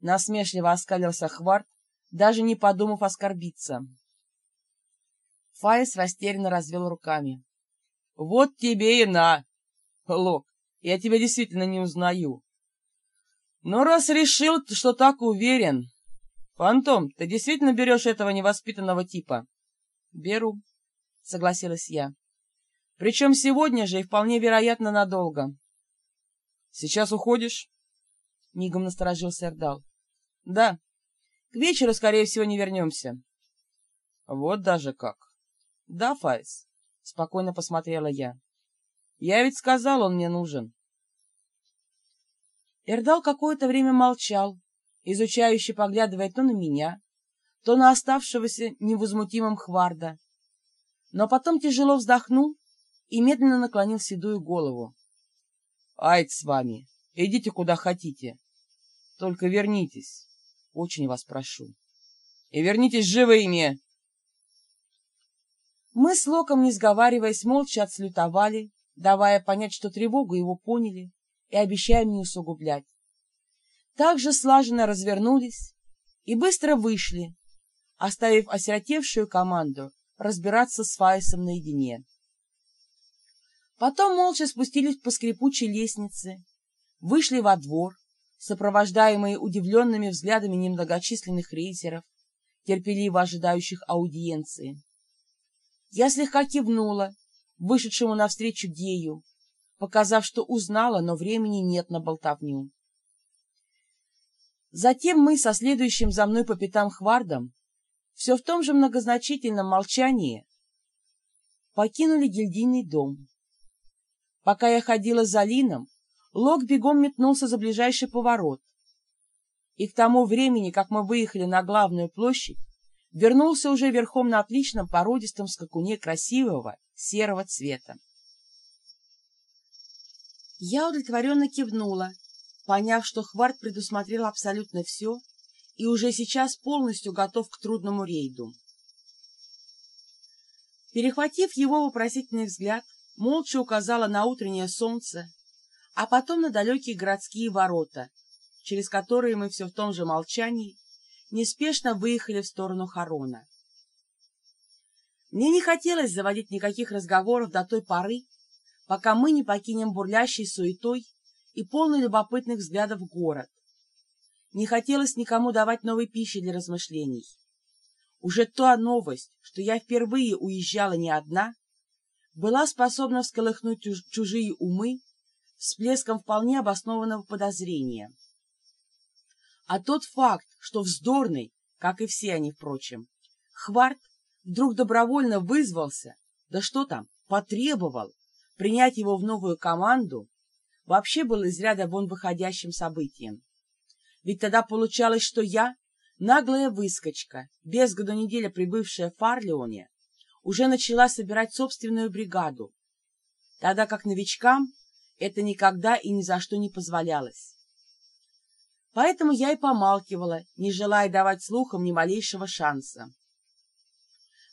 Насмешливо оскалился Хварт, даже не подумав оскорбиться. Фаис растерянно развел руками. — Вот тебе и на! Лок, я тебя действительно не узнаю. Но раз решил, что так уверен... Фантом, ты действительно берешь этого невоспитанного типа? — Беру, — согласилась я. — Причем сегодня же и вполне вероятно надолго. — Сейчас уходишь? — мигом насторожился Эрдал. — Да. К вечеру, скорее всего, не вернемся. — Вот даже как. — Да, Файс, — спокойно посмотрела я. — Я ведь сказал, он мне нужен. Эрдал какое-то время молчал, изучающе поглядывая то на меня, то на оставшегося невозмутимым Хварда. Но потом тяжело вздохнул и медленно наклонил седую голову. — Айд с вами, идите куда хотите. Только вернитесь, очень вас прошу. И вернитесь живыми! Мы с Локом, не сговариваясь, молча отслютовали, давая понять, что тревогу его поняли и обещаем не усугублять также слаженно развернулись и быстро вышли, оставив осиротевшую команду разбираться с Фаисом наедине. Потом молча спустились по скрипучей лестнице, вышли во двор, сопровождаемые удивленными взглядами немногочисленных рейсеров, терпеливо ожидающих аудиенции. Я слегка кивнула, вышедшему навстречу Гею, показав, что узнала, но времени нет на болтовню. Затем мы со следующим за мной по пятам Хвардом все в том же многозначительном молчании покинули гильдийный дом. Пока я ходила за Лином, Лок бегом метнулся за ближайший поворот. И к тому времени, как мы выехали на главную площадь, вернулся уже верхом на отличном породистом скакуне красивого серого цвета. Я удовлетворенно кивнула поняв, что Хварт предусмотрел абсолютно все и уже сейчас полностью готов к трудному рейду. Перехватив его вопросительный взгляд, молча указала на утреннее солнце, а потом на далекие городские ворота, через которые мы все в том же молчании неспешно выехали в сторону Харона. Мне не хотелось заводить никаких разговоров до той поры, пока мы не покинем бурлящей суетой и полный любопытных взглядов город. Не хотелось никому давать новой пищи для размышлений. Уже та новость, что я впервые уезжала не одна, была способна всколыхнуть чужие умы всплеском вполне обоснованного подозрения. А тот факт, что вздорный, как и все они, впрочем, Хварт вдруг добровольно вызвался, да что там, потребовал принять его в новую команду, вообще был из ряда вон выходящим событием. Ведь тогда получалось, что я, наглая выскочка, без году неделя прибывшая в Фарлеоне, уже начала собирать собственную бригаду, тогда как новичкам это никогда и ни за что не позволялось. Поэтому я и помалкивала, не желая давать слухам ни малейшего шанса.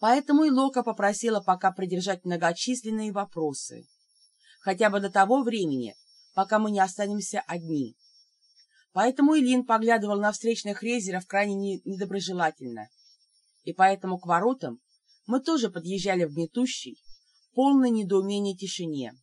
Поэтому и Лока попросила пока придержать многочисленные вопросы, хотя бы до того времени, пока мы не останемся одни. Поэтому Илин поглядывал на встречных рейзеров крайне недоброжелательно. И поэтому к воротам мы тоже подъезжали в гнетущей, полной недоумения тишине.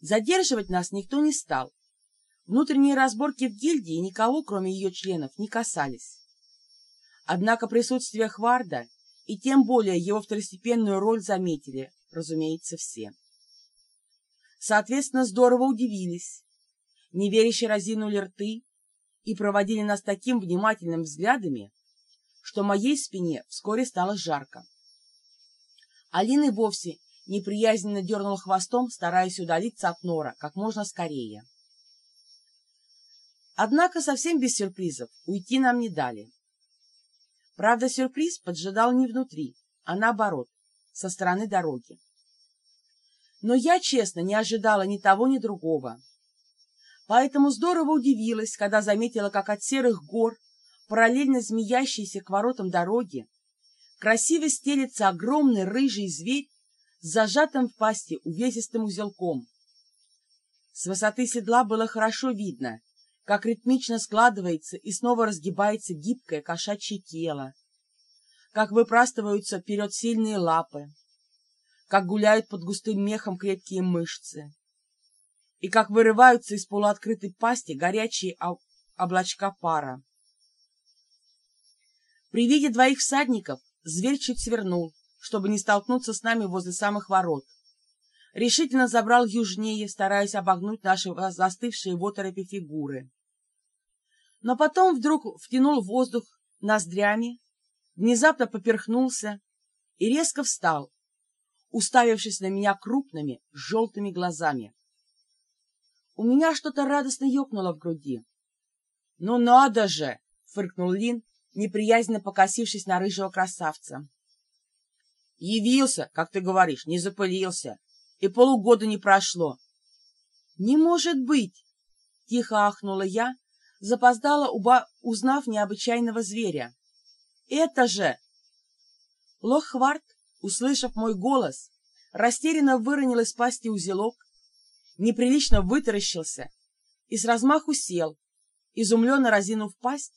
Задерживать нас никто не стал. Внутренние разборки в гильдии никого, кроме ее членов, не касались. Однако присутствие Хварда и тем более его второстепенную роль заметили, разумеется, все. Соответственно, здорово удивились. Неверяще разинули рты и проводили нас таким внимательным взглядами, что моей спине вскоре стало жарко. Алина вовсе неприязненно дернул хвостом, стараясь удалиться от нора как можно скорее. Однако совсем без сюрпризов уйти нам не дали. Правда, сюрприз поджидал не внутри, а наоборот, со стороны дороги. Но я, честно, не ожидала ни того, ни другого. Поэтому здорово удивилась, когда заметила, как от серых гор, параллельно змеящейся к воротам дороги, красиво стелется огромный рыжий зверь с зажатым в пасти увесистым узелком. С высоты седла было хорошо видно, как ритмично складывается и снова разгибается гибкое кошачье тело, как выпрастываются вперед сильные лапы, как гуляют под густым мехом крепкие мышцы, и как вырываются из полуоткрытой пасти горячие облачка пара. При виде двоих всадников зверь чуть свернул, чтобы не столкнуться с нами возле самых ворот. Решительно забрал южнее, стараясь обогнуть наши застывшие в оторопи фигуры. Но потом вдруг втянул воздух ноздрями, внезапно поперхнулся и резко встал, уставившись на меня крупными желтыми глазами. У меня что-то радостно ёкнуло в груди. — Ну надо же! — фыркнул Лин, неприязненно покосившись на рыжего красавца. — Явился, как ты говоришь, не запылился, и полугода не прошло. — Не может быть! — тихо ахнула я, запоздала, уба... узнав необычайного зверя. — Это же... Лохвард, услышав мой голос, растерянно выронил из пасти узелок, неприлично вытаращился и с размаху сел, изумленно разинув пасть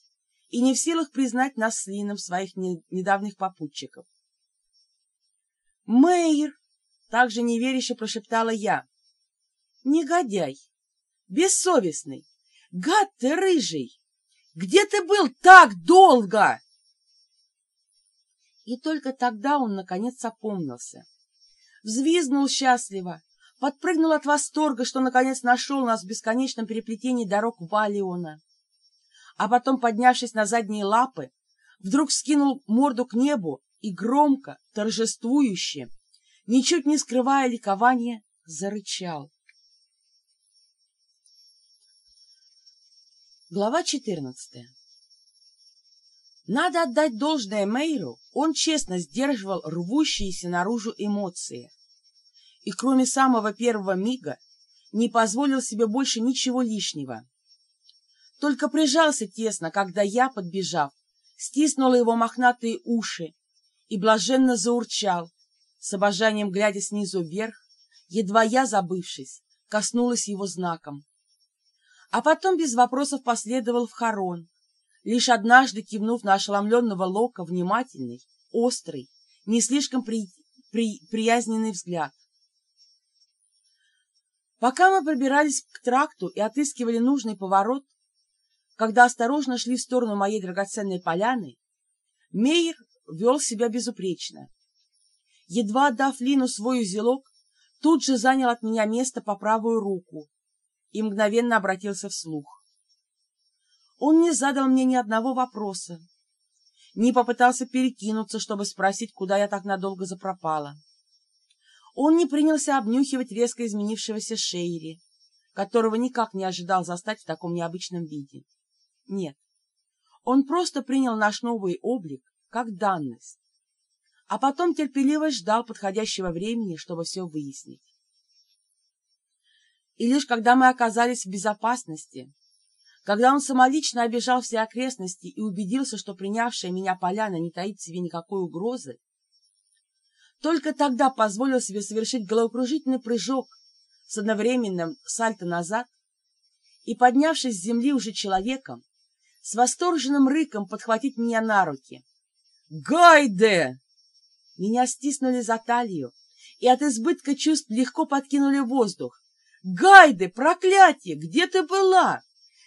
и не в силах признать нас с Лином своих не, недавних попутчиков. «Мэйр!» — также неверяще прошептала я. «Негодяй! Бессовестный! Гад ты рыжий! Где ты был так долго?» И только тогда он, наконец, опомнился. Взвизгнул счастливо, подпрыгнул от восторга, что наконец нашел нас в бесконечном переплетении дорог Валиона. А потом, поднявшись на задние лапы, вдруг скинул морду к небу и громко, торжествующе, ничуть не скрывая ликования, зарычал. Глава четырнадцатая Надо отдать должное Мейру, он честно сдерживал рвущиеся наружу эмоции и кроме самого первого мига не позволил себе больше ничего лишнего. Только прижался тесно, когда я, подбежав, стиснула его мохнатые уши и блаженно заурчал, с обожанием глядя снизу вверх, едва я, забывшись, коснулась его знаком. А потом без вопросов последовал в хорон, лишь однажды кивнув на ошеломленного Лока внимательный, острый, не слишком при... При... приязненный взгляд. Пока мы пробирались к тракту и отыскивали нужный поворот, когда осторожно шли в сторону моей драгоценной поляны, Мейер вел себя безупречно. Едва отдав Лину свой узелок, тут же занял от меня место по правую руку и мгновенно обратился вслух. Он не задал мне ни одного вопроса, не попытался перекинуться, чтобы спросить, куда я так надолго запропала. Он не принялся обнюхивать резко изменившегося Шейри, которого никак не ожидал застать в таком необычном виде. Нет, он просто принял наш новый облик как данность, а потом терпеливо ждал подходящего времени, чтобы все выяснить. И лишь когда мы оказались в безопасности, когда он самолично обижал все окрестности и убедился, что принявшая меня поляна не таит в себе никакой угрозы, только тогда позволил себе совершить головокружительный прыжок с одновременным сальто назад и, поднявшись с земли уже человеком, с восторженным рыком подхватить меня на руки. «Гайде!» Меня стиснули за талию и от избытка чувств легко подкинули воздух. «Гайде, проклятие! Где ты была?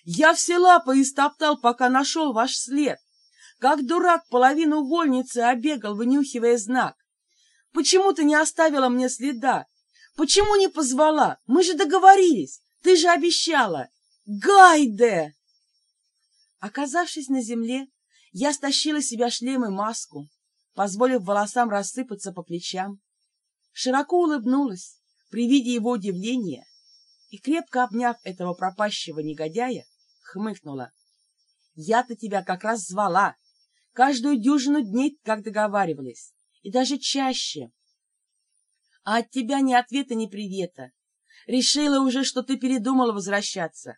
Я все лапы истоптал, пока нашел ваш след. Как дурак половину вольницы обегал, вынюхивая знак. Почему ты не оставила мне следа? Почему не позвала? Мы же договорились. Ты же обещала. Гайде! Оказавшись на земле, я стащила с себя шлем и маску, позволив волосам рассыпаться по плечам. Широко улыбнулась при виде его удивления и, крепко обняв этого пропащего негодяя, хмыкнула. «Я-то тебя как раз звала, каждую дюжину дней, как договаривались и даже чаще. А от тебя ни ответа, ни привета. Решила уже, что ты передумала возвращаться.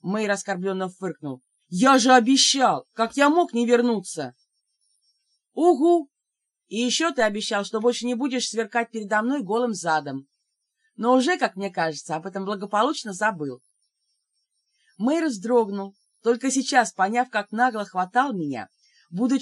Мэй раскорбленно фыркнул. Я же обещал! Как я мог не вернуться? Угу! И еще ты обещал, что больше не будешь сверкать передо мной голым задом. Но уже, как мне кажется, об этом благополучно забыл. Мэр вздрогнул, только сейчас поняв, как нагло хватал меня, будучи